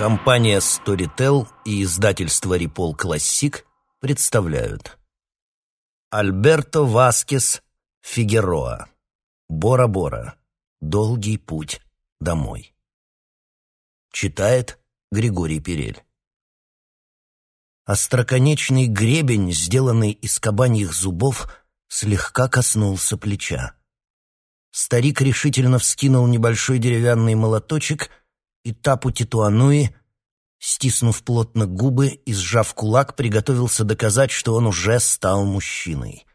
Компания Storytel и издательство Рипол Классик представляют. Альберто Васкес Фигероа. Бора-Бора Долгий путь домой. Читает Григорий Перель. Остроконечный гребень, сделанный из кабаньих зубов, слегка коснулся плеча. Старик решительно вскинул небольшой деревянный молоточек, и Тапу Титуануи, стиснув плотно губы и сжав кулак, приготовился доказать, что он уже стал мужчиной.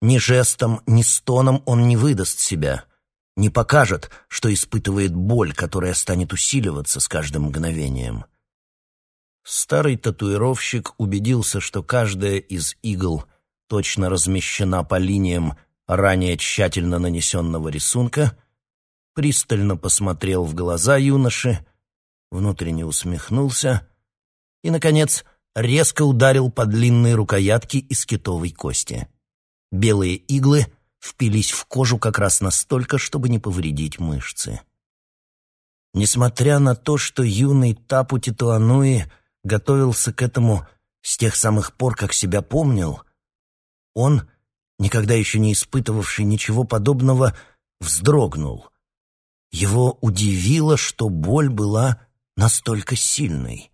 Ни жестом, ни стоном он не выдаст себя, не покажет, что испытывает боль, которая станет усиливаться с каждым мгновением. Старый татуировщик убедился, что каждая из игл точно размещена по линиям ранее тщательно нанесенного рисунка, пристально посмотрел в глаза юноши, внутренне усмехнулся и, наконец, резко ударил по длинной рукоятке из китовой кости. Белые иглы впились в кожу как раз настолько, чтобы не повредить мышцы. Несмотря на то, что юный Тапу Титуануи готовился к этому с тех самых пор, как себя помнил, он никогда еще не испытывавший ничего подобного, вздрогнул. Его удивило, что боль была настолько сильной.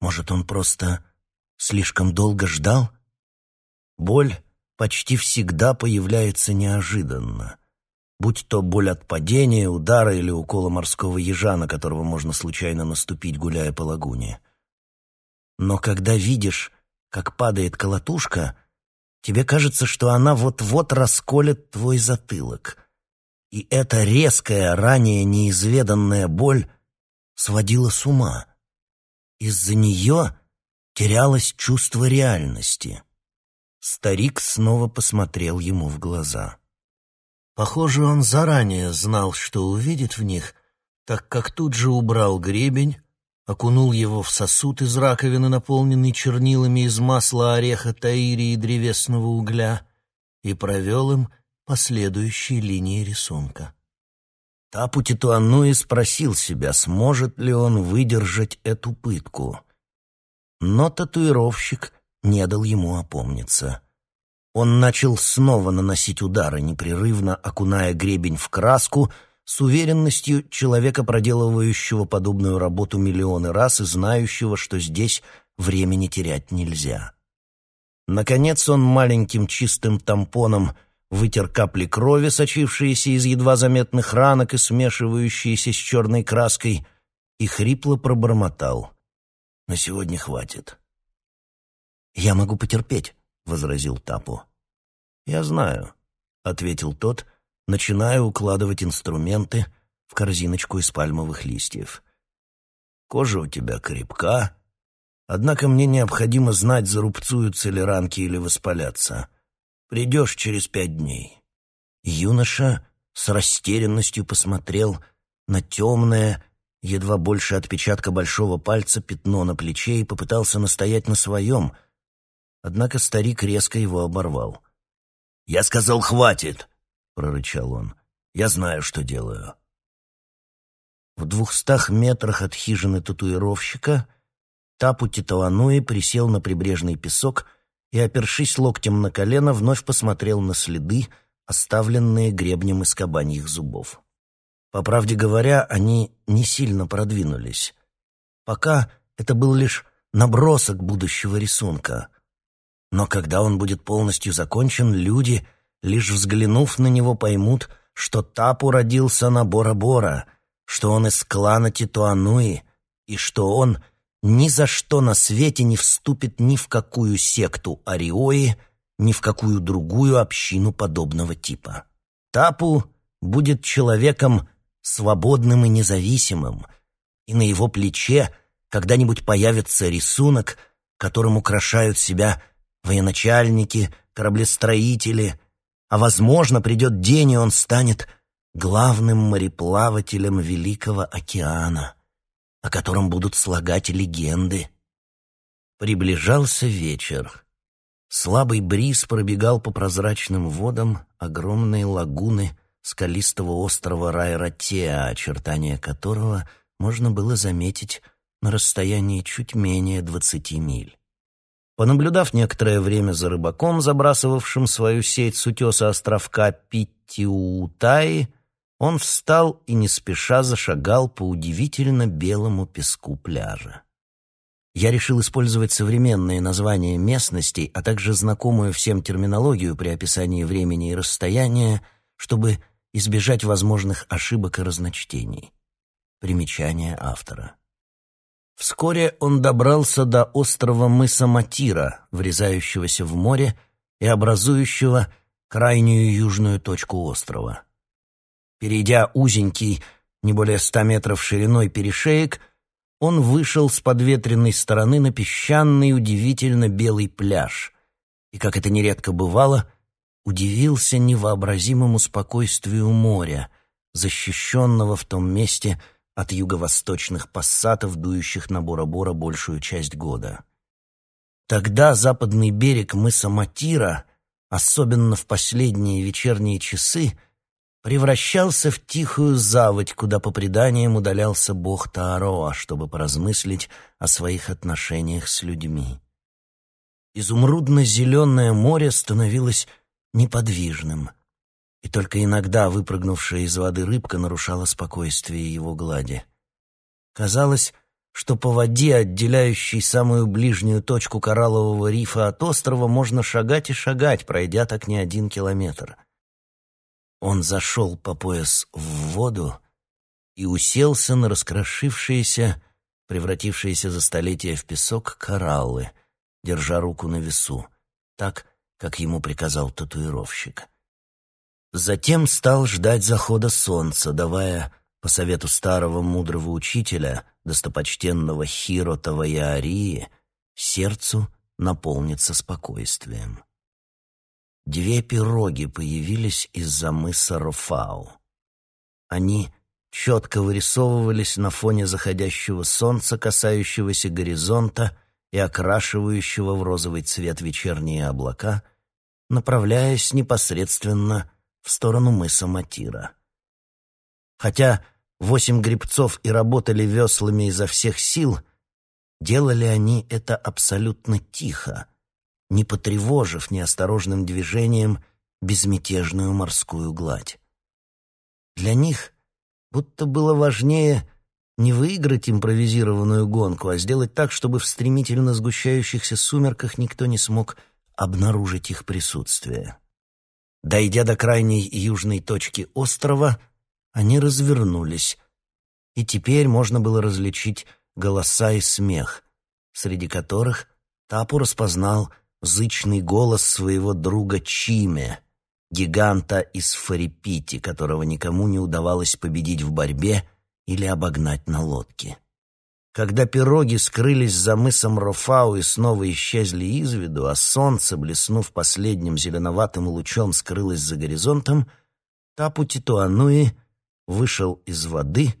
Может, он просто слишком долго ждал? Боль почти всегда появляется неожиданно. Будь то боль от падения, удара или укола морского ежа, на которого можно случайно наступить, гуляя по лагуне. Но когда видишь, как падает колотушка — Тебе кажется, что она вот-вот расколет твой затылок. И эта резкая, ранее неизведанная боль сводила с ума. Из-за нее терялось чувство реальности. Старик снова посмотрел ему в глаза. Похоже, он заранее знал, что увидит в них, так как тут же убрал гребень, окунул его в сосуд из раковины, наполненный чернилами из масла ореха таири и древесного угля, и провел им по следующей линии рисунка. Тапу Титуануи спросил себя, сможет ли он выдержать эту пытку. Но татуировщик не дал ему опомниться. Он начал снова наносить удары, непрерывно окуная гребень в краску — с уверенностью человека, проделывающего подобную работу миллионы раз и знающего, что здесь времени терять нельзя. Наконец он маленьким чистым тампоном вытер капли крови, сочившиеся из едва заметных ранок и смешивающиеся с черной краской, и хрипло пробормотал. «На сегодня хватит». «Я могу потерпеть», — возразил Тапу. «Я знаю», — ответил тот, — начинаю укладывать инструменты в корзиночку из пальмовых листьев. Кожа у тебя крепка, однако мне необходимо знать, зарубцуются ли ранки или воспалятся. Придешь через пять дней. Юноша с растерянностью посмотрел на темное, едва больше отпечатка большого пальца, пятно на плече и попытался настоять на своем, однако старик резко его оборвал. «Я сказал, хватит! — прорычал он. «Я знаю, что делаю». В двухстах метрах от хижины татуировщика Тапу Титалануи присел на прибрежный песок и, опершись локтем на колено, вновь посмотрел на следы, оставленные гребнем из кабаньих зубов. По правде говоря, они не сильно продвинулись. Пока это был лишь набросок будущего рисунка. Но когда он будет полностью закончен, люди — лишь взглянув на него, поймут, что Тапу родился на Бора-Бора, что он из клана Титуануи, и что он ни за что на свете не вступит ни в какую секту Ариои, ни в какую другую общину подобного типа. Тапу будет человеком свободным и независимым, и на его плече когда-нибудь появится рисунок, которым украшают себя военачальники, кораблестроители, а, возможно, придет день, и он станет главным мореплавателем Великого океана, о котором будут слагать легенды. Приближался вечер. Слабый бриз пробегал по прозрачным водам огромные лагуны скалистого острова Райратеа, очертания которого можно было заметить на расстоянии чуть менее двадцати миль. Понаблюдав некоторое время за рыбаком, забрасывавшим свою сеть с утеса островка Питтиутаи, он встал и не спеша зашагал по удивительно белому песку пляжа. Я решил использовать современные названия местностей, а также знакомую всем терминологию при описании времени и расстояния, чтобы избежать возможных ошибок и разночтений. Примечание автора. Вскоре он добрался до острова мыса Матира, врезающегося в море и образующего крайнюю южную точку острова. Перейдя узенький, не более ста метров шириной перешеек, он вышел с подветренной стороны на песчаный, удивительно белый пляж, и, как это нередко бывало, удивился невообразимому спокойствию моря, защищенного в том месте, от юго-восточных пассатов, дующих на Бора-Бора большую часть года. Тогда западный берег мыса Матира, особенно в последние вечерние часы, превращался в тихую заводь, куда по преданиям удалялся бог Таароа, чтобы поразмыслить о своих отношениях с людьми. Изумрудно-зеленое море становилось неподвижным — и только иногда выпрыгнувшая из воды рыбка нарушала спокойствие его глади. Казалось, что по воде, отделяющей самую ближнюю точку кораллового рифа от острова, можно шагать и шагать, пройдя так не один километр. Он зашел по пояс в воду и уселся на раскрошившиеся, превратившиеся за столетия в песок кораллы, держа руку на весу, так, как ему приказал татуировщик. Затем стал ждать захода солнца, давая, по совету старого мудрого учителя, достопочтенного Хиро Таваярии, сердцу наполниться спокойствием. Две пироги появились из-за мыса Рофау. Они четко вырисовывались на фоне заходящего солнца, касающегося горизонта и окрашивающего в розовый цвет вечерние облака, направляясь непосредственно в сторону мыса Матира. Хотя восемь гребцов и работали веслами изо всех сил, делали они это абсолютно тихо, не потревожив неосторожным движением безмятежную морскую гладь. Для них будто было важнее не выиграть импровизированную гонку, а сделать так, чтобы в стремительно сгущающихся сумерках никто не смог обнаружить их присутствие. Дойдя до крайней южной точки острова, они развернулись, и теперь можно было различить голоса и смех, среди которых Тапу распознал зычный голос своего друга Чиме, гиганта из Фарипити, которого никому не удавалось победить в борьбе или обогнать на лодке. Когда пироги скрылись за мысом Рофау и снова исчезли из виду, а солнце, блеснув последним зеленоватым лучом, скрылось за горизонтом, Тапу Титуануи вышел из воды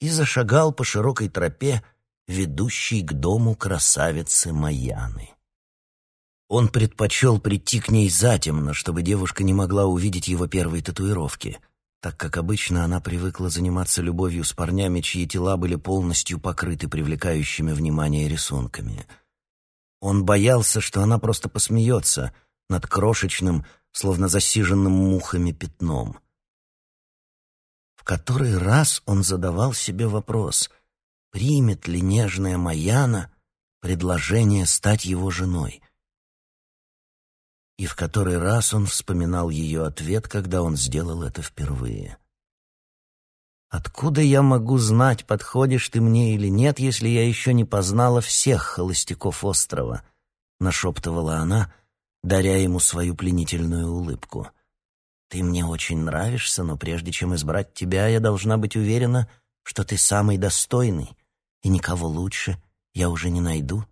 и зашагал по широкой тропе, ведущей к дому красавицы Маяны. Он предпочел прийти к ней затемно, чтобы девушка не могла увидеть его первой татуировки — так как обычно она привыкла заниматься любовью с парнями, чьи тела были полностью покрыты привлекающими внимание рисунками. Он боялся, что она просто посмеется над крошечным, словно засиженным мухами пятном. В который раз он задавал себе вопрос, примет ли нежная Маяна предложение стать его женой — и в который раз он вспоминал ее ответ, когда он сделал это впервые. «Откуда я могу знать, подходишь ты мне или нет, если я еще не познала всех холостяков острова?» — нашептывала она, даря ему свою пленительную улыбку. «Ты мне очень нравишься, но прежде чем избрать тебя, я должна быть уверена, что ты самый достойный, и никого лучше я уже не найду».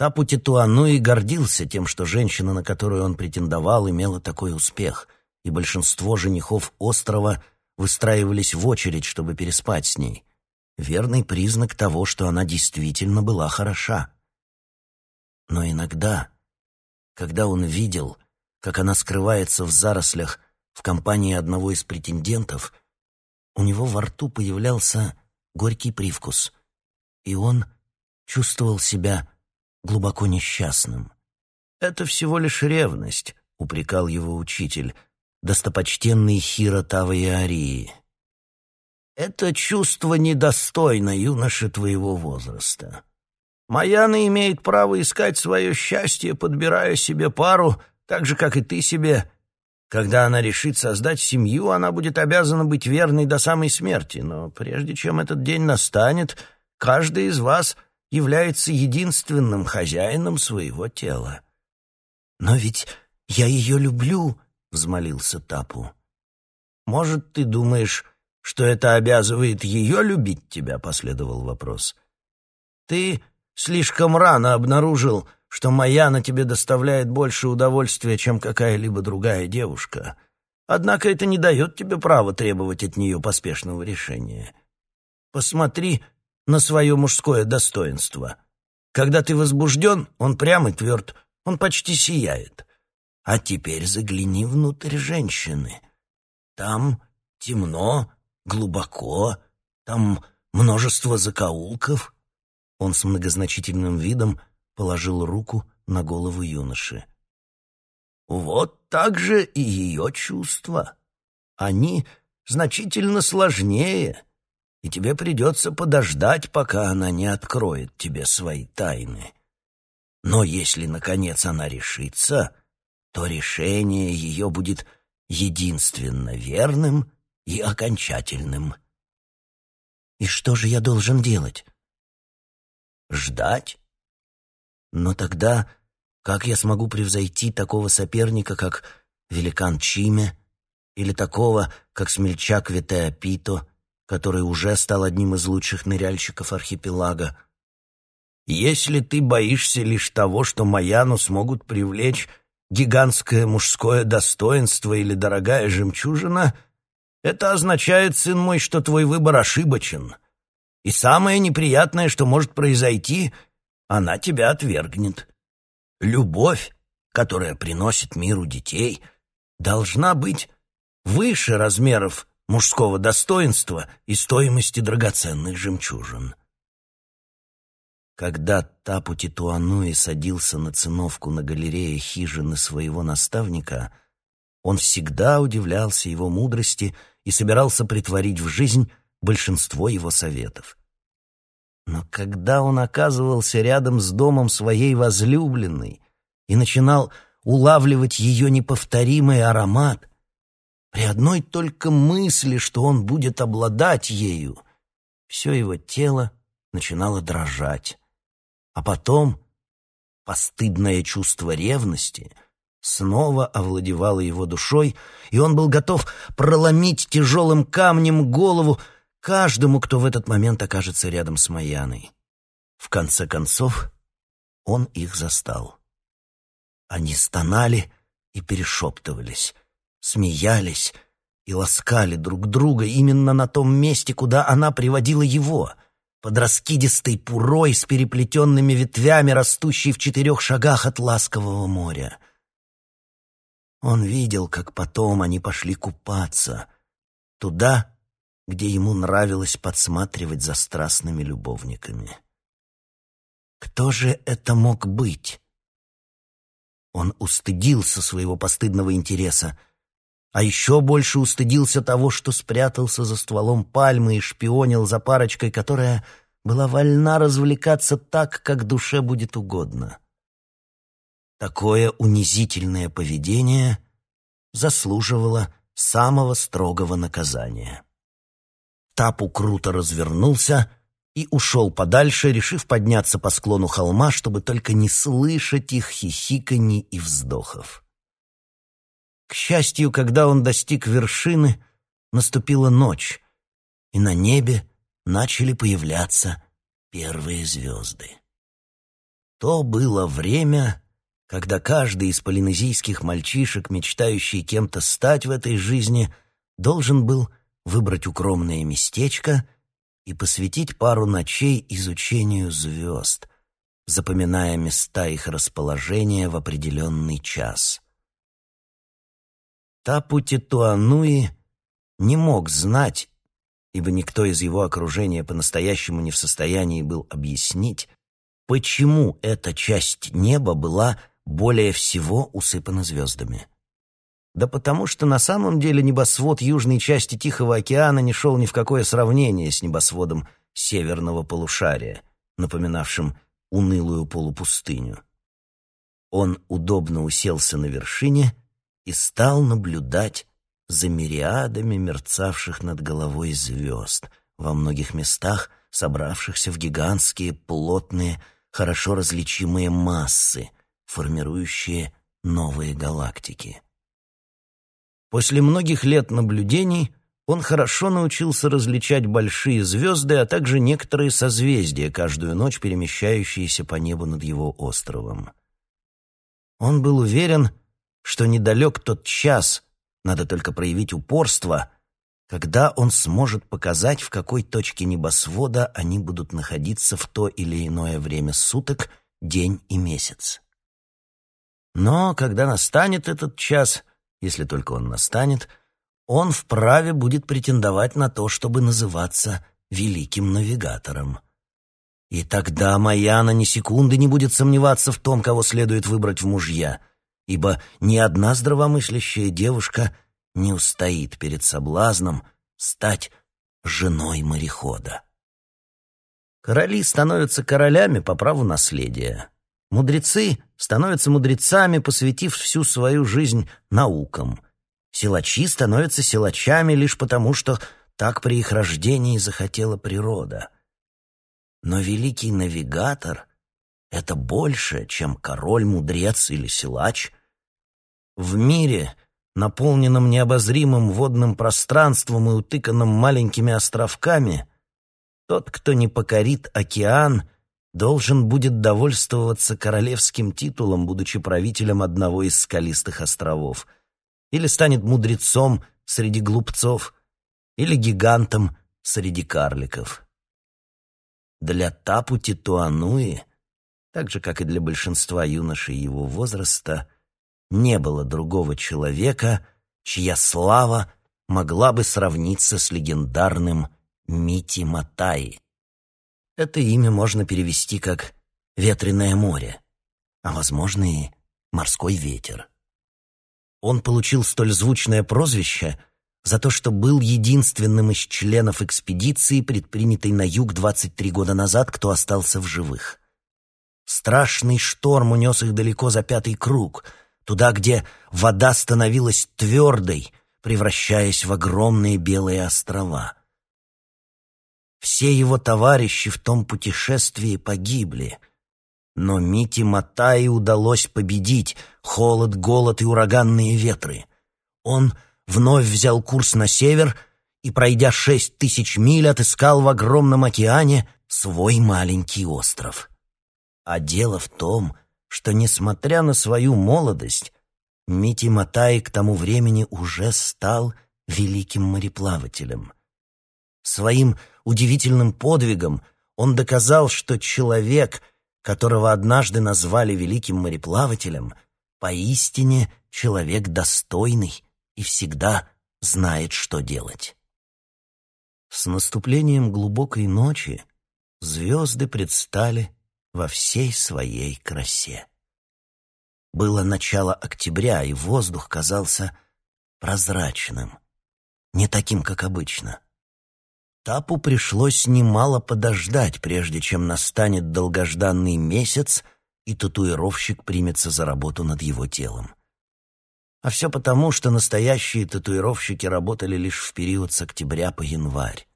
Тапу Титуануи гордился тем, что женщина, на которую он претендовал, имела такой успех, и большинство женихов острова выстраивались в очередь, чтобы переспать с ней. Верный признак того, что она действительно была хороша. Но иногда, когда он видел, как она скрывается в зарослях в компании одного из претендентов, у него во рту появлялся горький привкус, и он чувствовал себя глубоко несчастным. «Это всего лишь ревность», — упрекал его учитель, достопочтенный Хиро Таваиарии. «Это чувство недостойно юноши твоего возраста. Маяна имеет право искать свое счастье, подбирая себе пару, так же, как и ты себе. Когда она решит создать семью, она будет обязана быть верной до самой смерти, но прежде чем этот день настанет, каждый из вас является единственным хозяином своего тела. «Но ведь я ее люблю», — взмолился Тапу. «Может, ты думаешь, что это обязывает ее любить тебя?» — последовал вопрос. «Ты слишком рано обнаружил, что Маяна тебе доставляет больше удовольствия, чем какая-либо другая девушка. Однако это не дает тебе права требовать от нее поспешного решения. Посмотри на свое мужское достоинство. Когда ты возбужден, он прям и тверд, он почти сияет. А теперь загляни внутрь женщины. Там темно, глубоко, там множество закоулков. Он с многозначительным видом положил руку на голову юноши. Вот так же и ее чувства. Они значительно сложнее, и тебе придется подождать, пока она не откроет тебе свои тайны. Но если, наконец, она решится, то решение ее будет единственно верным и окончательным. И что же я должен делать? Ждать? Но тогда как я смогу превзойти такого соперника, как великан Чиме, или такого, как смельчак Ветеопито, который уже стал одним из лучших ныряльщиков архипелага? Если ты боишься лишь того, что Маяну смогут привлечь гигантское мужское достоинство или дорогая жемчужина, это означает, сын мой, что твой выбор ошибочен. И самое неприятное, что может произойти, она тебя отвергнет. Любовь, которая приносит миру детей, должна быть выше размеров мужского достоинства и стоимости драгоценных жемчужин. Когда Тапу Титуануи садился на циновку на галерее хижины своего наставника, он всегда удивлялся его мудрости и собирался притворить в жизнь большинство его советов. Но когда он оказывался рядом с домом своей возлюбленной и начинал улавливать ее неповторимый аромат, при одной только мысли, что он будет обладать ею, все его тело начинало дрожать. А потом постыдное чувство ревности снова овладевало его душой, и он был готов проломить тяжелым камнем голову каждому, кто в этот момент окажется рядом с Маяной. В конце концов, он их застал. Они стонали и перешептывались, смеялись и ласкали друг друга именно на том месте, куда она приводила его — под раскидистой пурой с переплетенными ветвями, растущей в четырех шагах от ласкового моря. Он видел, как потом они пошли купаться, туда, где ему нравилось подсматривать за страстными любовниками. Кто же это мог быть? Он устыдился своего постыдного интереса — а еще больше устыдился того, что спрятался за стволом пальмы и шпионил за парочкой, которая была вольна развлекаться так, как душе будет угодно. Такое унизительное поведение заслуживало самого строгого наказания. Тапу круто развернулся и ушел подальше, решив подняться по склону холма, чтобы только не слышать их хихиканий и вздохов. К счастью, когда он достиг вершины, наступила ночь, и на небе начали появляться первые звезды. То было время, когда каждый из полинезийских мальчишек, мечтающий кем-то стать в этой жизни, должен был выбрать укромное местечко и посвятить пару ночей изучению звезд, запоминая места их расположения в определенный час — Тапути Туануи не мог знать ибо никто из его окружения по-настоящему не в состоянии был объяснить, почему эта часть неба была более всего усыпана звездами. Да потому что на самом деле небосвод южной части Тихого океана не шел ни в какое сравнение с небосводом северного полушария, напоминавшим унылую полупустыню. Он удобно уселся на вершине и стал наблюдать за мириадами мерцавших над головой звезд, во многих местах собравшихся в гигантские, плотные, хорошо различимые массы, формирующие новые галактики. После многих лет наблюдений он хорошо научился различать большие звезды, а также некоторые созвездия, каждую ночь перемещающиеся по небу над его островом. Он был уверен, что недалек тот час, надо только проявить упорство, когда он сможет показать, в какой точке небосвода они будут находиться в то или иное время суток, день и месяц. Но когда настанет этот час, если только он настанет, он вправе будет претендовать на то, чтобы называться великим навигатором. И тогда Маяна ни секунды не будет сомневаться в том, кого следует выбрать в мужья, ибо ни одна здравомыслящая девушка не устоит перед соблазном стать женой морехода. Короли становятся королями по праву наследия. Мудрецы становятся мудрецами, посвятив всю свою жизнь наукам. Силачи становятся силачами лишь потому, что так при их рождении захотела природа. Но великий навигатор — это больше, чем король, мудрец или силач. В мире, наполненном необозримым водным пространством и утыканном маленькими островками, тот, кто не покорит океан — должен будет довольствоваться королевским титулом, будучи правителем одного из скалистых островов, или станет мудрецом среди глупцов, или гигантом среди карликов. Для Тапу Титуануи, так же, как и для большинства юношей его возраста, не было другого человека, чья слава могла бы сравниться с легендарным Мити Матаи. Это имя можно перевести как «ветреное море», а, возможно, и «морской ветер». Он получил столь звучное прозвище за то, что был единственным из членов экспедиции, предпринятой на юг 23 года назад, кто остался в живых. Страшный шторм унес их далеко за пятый круг, туда, где вода становилась твердой, превращаясь в огромные белые острова — все его товарищи в том путешествии погибли. Но Мити Матаи удалось победить холод, голод и ураганные ветры. Он вновь взял курс на север и, пройдя шесть тысяч миль, отыскал в огромном океане свой маленький остров. А дело в том, что, несмотря на свою молодость, Мити Матай к тому времени уже стал великим мореплавателем. Своим удивительным подвигом он доказал, что человек, которого однажды назвали великим мореплавателем, поистине человек достойный и всегда знает, что делать. С наступлением глубокой ночи звезды предстали во всей своей красе. Было начало октября, и воздух казался прозрачным, не таким, как обычно. Тапу пришлось немало подождать, прежде чем настанет долгожданный месяц, и татуировщик примется за работу над его телом. А все потому, что настоящие татуировщики работали лишь в период с октября по январь.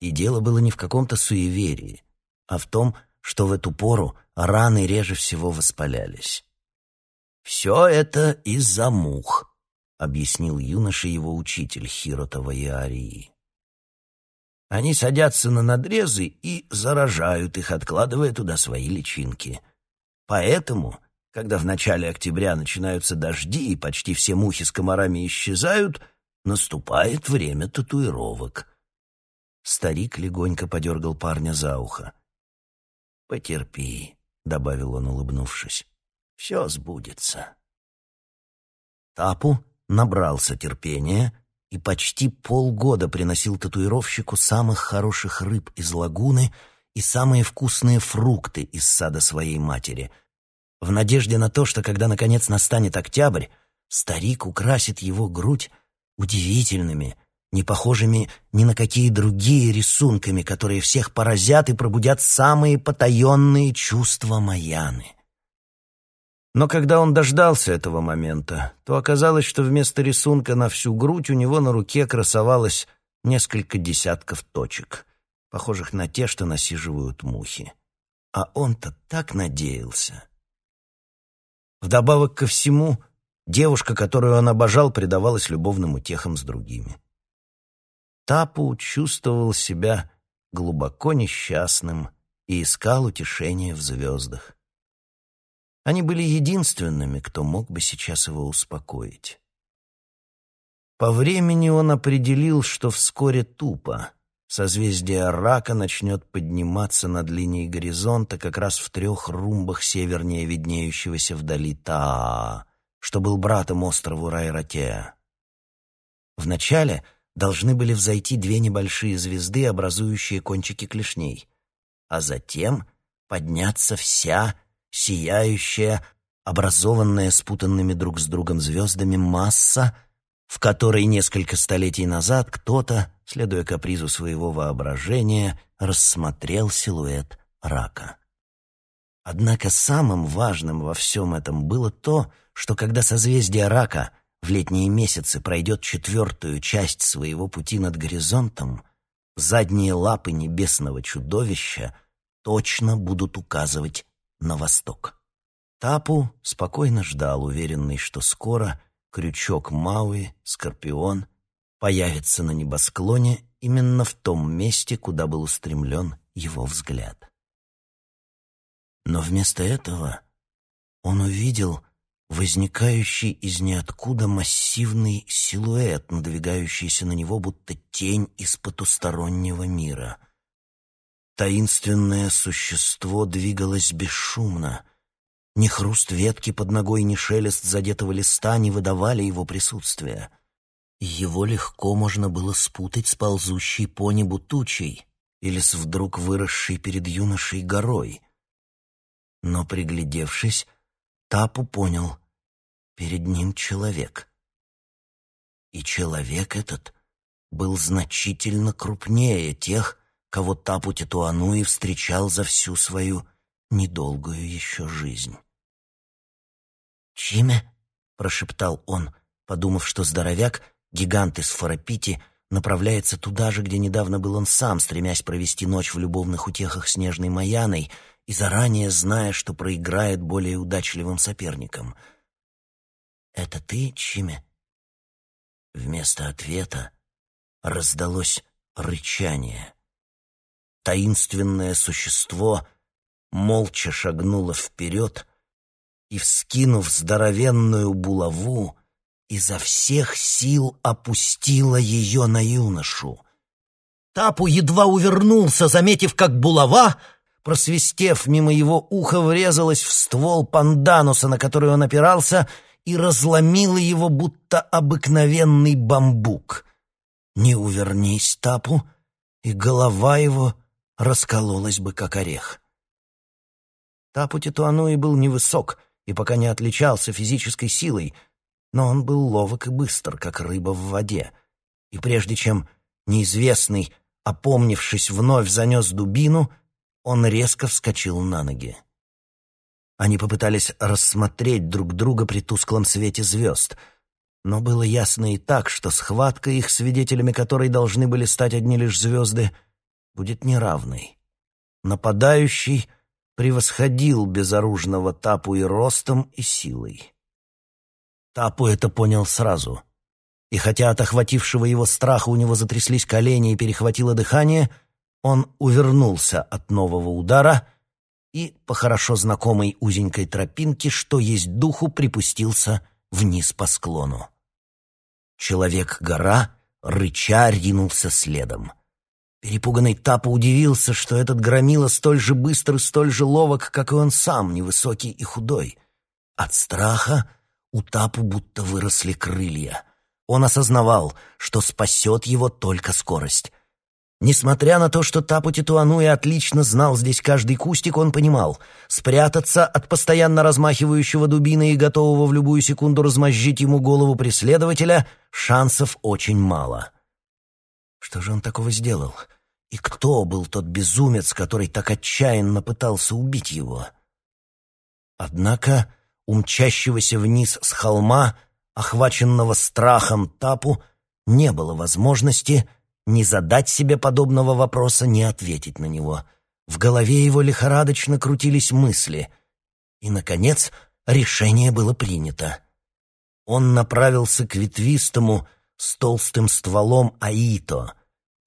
И дело было не в каком-то суеверии, а в том, что в эту пору раны реже всего воспалялись. «Все это из-за мух», — объяснил юноше его учитель Хирота Ваиарии. Они садятся на надрезы и заражают их, откладывая туда свои личинки. Поэтому, когда в начале октября начинаются дожди и почти все мухи с комарами исчезают, наступает время татуировок. Старик легонько подергал парня за ухо. «Потерпи», — добавил он, улыбнувшись. «Все сбудется». Тапу набрался терпения и почти полгода приносил татуировщику самых хороших рыб из лагуны и самые вкусные фрукты из сада своей матери, в надежде на то, что когда наконец настанет октябрь, старик украсит его грудь удивительными, не похожими ни на какие другие рисунками, которые всех поразят и пробудят самые потаенные чувства Маяны. Но когда он дождался этого момента, то оказалось, что вместо рисунка на всю грудь у него на руке красовалось несколько десятков точек, похожих на те, что насиживают мухи. А он-то так надеялся. Вдобавок ко всему, девушка, которую он обожал, предавалась любовным утехам с другими. Тапу чувствовал себя глубоко несчастным и искал утешения в звездах. Они были единственными, кто мог бы сейчас его успокоить. По времени он определил, что вскоре тупо. Созвездие рака начнет подниматься над линией горизонта как раз в трех румбах севернее виднеющегося вдали Таа, что был братом острову Райратеа. Вначале должны были взойти две небольшие звезды, образующие кончики клешней, а затем подняться вся сияющая, образованная спутанными друг с другом звездами масса, в которой несколько столетий назад кто-то, следуя капризу своего воображения, рассмотрел силуэт рака. Однако самым важным во всем этом было то, что когда созвездие рака — в летние месяцы пройдет четвертую часть своего пути над горизонтом, задние лапы небесного чудовища точно будут указывать на восток. Тапу спокойно ждал, уверенный, что скоро крючок Мауи, Скорпион, появится на небосклоне именно в том месте, куда был устремлен его взгляд. Но вместо этого он увидел возникающий из ниоткуда массивный силуэт, надвигающийся на него, будто тень из потустороннего мира. Таинственное существо двигалось бесшумно. Ни хруст ветки под ногой, ни шелест задетого листа не выдавали его присутствия. Его легко можно было спутать с ползущей по небу тучей или с вдруг выросшей перед юношей горой. Но, приглядевшись, Тапу понял — перед ним человек. И человек этот был значительно крупнее тех, кого Тапу Титуануи встречал за всю свою недолгую еще жизнь. «Чиме?» — прошептал он, подумав, что здоровяк, гигант из Фарапити, направляется туда же, где недавно был он сам, стремясь провести ночь в любовных утехах снежной Маяной — и заранее зная, что проиграет более удачливым соперникам. «Это ты, Чиме?» Вместо ответа раздалось рычание. Таинственное существо молча шагнуло вперед и, вскинув здоровенную булаву, изо всех сил опустила ее на юношу. Тапу едва увернулся, заметив, как булава просвистев мимо его уха, врезалась в ствол пандануса, на который он опирался, и разломила его, будто обыкновенный бамбук. Не увернись тапу, и голова его раскололась бы, как орех. Тапу Титуануи был невысок и пока не отличался физической силой, но он был ловок и быстр, как рыба в воде. И прежде чем неизвестный, опомнившись, вновь занес дубину — он резко вскочил на ноги. Они попытались рассмотреть друг друга при тусклом свете звезд, но было ясно и так, что схватка их, свидетелями которой должны были стать одни лишь звезды, будет неравной. Нападающий превосходил безоружного Тапу и ростом, и силой. Тапу это понял сразу. И хотя от охватившего его страха у него затряслись колени и перехватило дыхание — он увернулся от нового удара и, по хорошо знакомой узенькой тропинке, что есть духу, припустился вниз по склону. Человек-гора, рыча, ринулся следом. Перепуганный Тапа удивился, что этот громила столь же быстр и столь же ловок, как и он сам, невысокий и худой. От страха у Тапу будто выросли крылья. Он осознавал, что спасет его только скорость. Несмотря на то, что Тапу Титуануи отлично знал здесь каждый кустик, он понимал, спрятаться от постоянно размахивающего дубины и готового в любую секунду размозжить ему голову преследователя шансов очень мало. Что же он такого сделал? И кто был тот безумец, который так отчаянно пытался убить его? Однако у мчащегося вниз с холма, охваченного страхом Тапу, не было возможности ни задать себе подобного вопроса, ни ответить на него. В голове его лихорадочно крутились мысли. И, наконец, решение было принято. Он направился к ветвистому с толстым стволом Аито.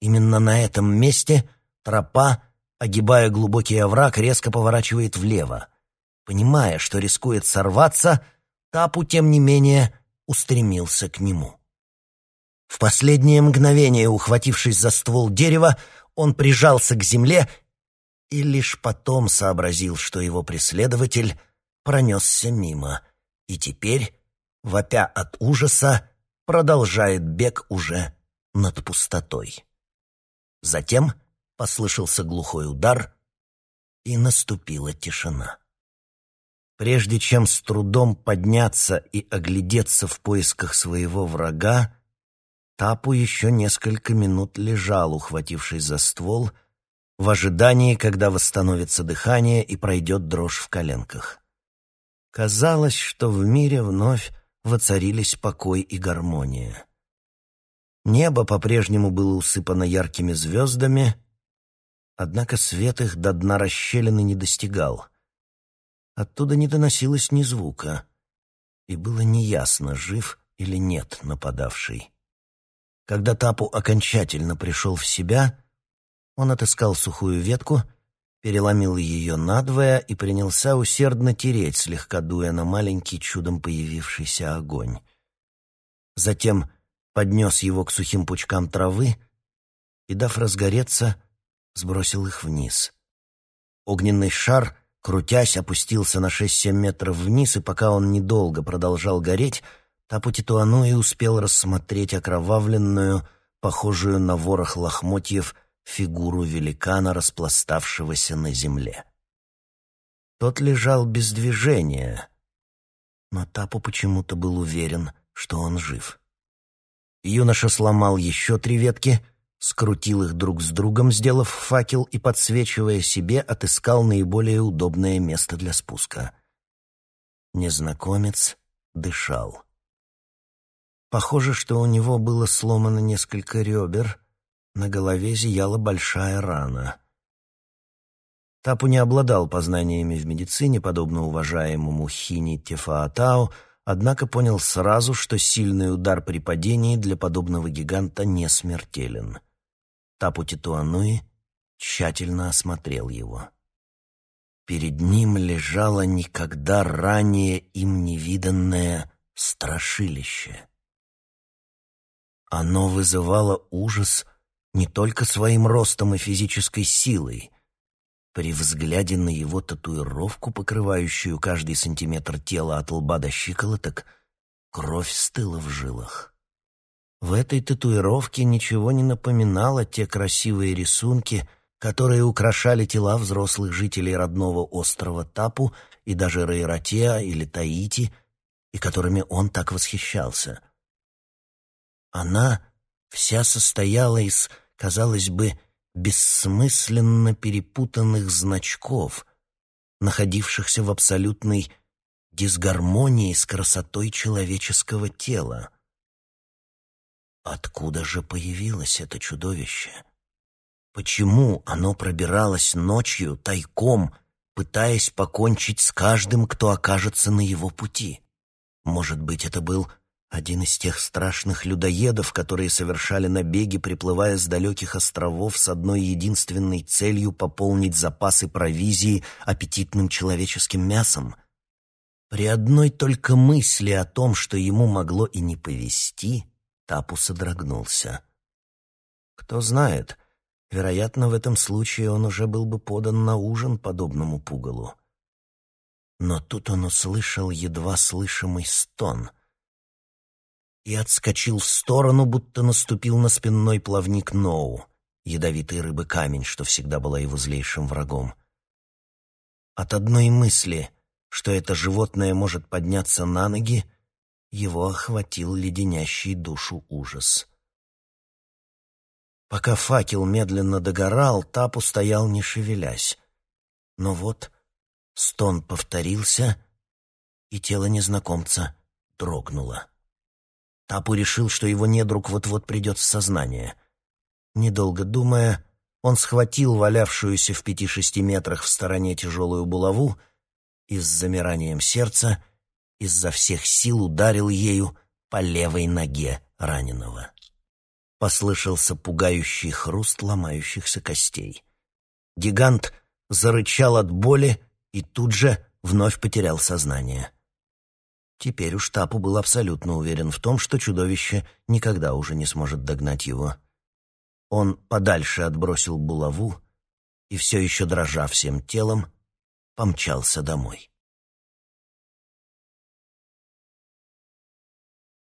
Именно на этом месте тропа, огибая глубокий овраг, резко поворачивает влево. Понимая, что рискует сорваться, Тапу, тем не менее, устремился к нему. В последнее мгновение, ухватившись за ствол дерева, он прижался к земле и лишь потом сообразил, что его преследователь пронесся мимо и теперь, вопя от ужаса, продолжает бег уже над пустотой. Затем послышался глухой удар, и наступила тишина. Прежде чем с трудом подняться и оглядеться в поисках своего врага, Тапу еще несколько минут лежал, ухватившись за ствол, в ожидании, когда восстановится дыхание и пройдет дрожь в коленках. Казалось, что в мире вновь воцарились покой и гармония. Небо по-прежнему было усыпано яркими звездами, однако свет их до дна расщелины не достигал. Оттуда не доносилось ни звука, и было неясно, жив или нет нападавший. Когда Тапу окончательно пришел в себя, он отыскал сухую ветку, переломил ее надвое и принялся усердно тереть, слегка дуя на маленький чудом появившийся огонь. Затем поднес его к сухим пучкам травы и, дав разгореться, сбросил их вниз. Огненный шар, крутясь, опустился на шесть-семь метров вниз, и пока он недолго продолжал гореть, Тапути-Туануи успел рассмотреть окровавленную, похожую на ворох лохмотьев, фигуру великана, распластавшегося на земле. Тот лежал без движения, но Тапу почему-то был уверен, что он жив. Юноша сломал еще три ветки, скрутил их друг с другом, сделав факел и, подсвечивая себе, отыскал наиболее удобное место для спуска. Незнакомец дышал. Похоже, что у него было сломано несколько ребер, на голове зияла большая рана. Тапу не обладал познаниями в медицине, подобно уважаемому Хини Тефаатау, однако понял сразу, что сильный удар при падении для подобного гиганта не смертелен. Тапу Титуануи тщательно осмотрел его. Перед ним лежало никогда ранее им невиданное страшилище. Оно вызывало ужас не только своим ростом и физической силой. При взгляде на его татуировку, покрывающую каждый сантиметр тела от лба до щиколоток, кровь стыла в жилах. В этой татуировке ничего не напоминало те красивые рисунки, которые украшали тела взрослых жителей родного острова Тапу и даже Рейратеа или Таити, и которыми он так восхищался. Она вся состояла из, казалось бы, бессмысленно перепутанных значков, находившихся в абсолютной дисгармонии с красотой человеческого тела. Откуда же появилось это чудовище? Почему оно пробиралось ночью тайком, пытаясь покончить с каждым, кто окажется на его пути? Может быть, это был один из тех страшных людоедов, которые совершали набеги, приплывая с далеких островов с одной единственной целью пополнить запасы провизии аппетитным человеческим мясом. При одной только мысли о том, что ему могло и не повести, Тапу содрогнулся. Кто знает, вероятно, в этом случае он уже был бы подан на ужин подобному пугалу. Но тут он услышал едва слышимый стон — и отскочил в сторону, будто наступил на спинной плавник Ноу, ядовитой рыбы камень, что всегда была его злейшим врагом. От одной мысли, что это животное может подняться на ноги, его охватил леденящий душу ужас. Пока факел медленно догорал, Тапу стоял, не шевелясь. Но вот стон повторился, и тело незнакомца дрогнуло. Тапу решил, что его недруг вот-вот придет в сознание. Недолго думая, он схватил валявшуюся в пяти-шести метрах в стороне тяжелую булаву и с замиранием сердца изо всех сил ударил ею по левой ноге раненого. Послышался пугающий хруст ломающихся костей. Гигант зарычал от боли и тут же вновь потерял сознание. Теперь уж Тапу был абсолютно уверен в том, что чудовище никогда уже не сможет догнать его. Он подальше отбросил булаву и, все еще дрожа всем телом, помчался домой.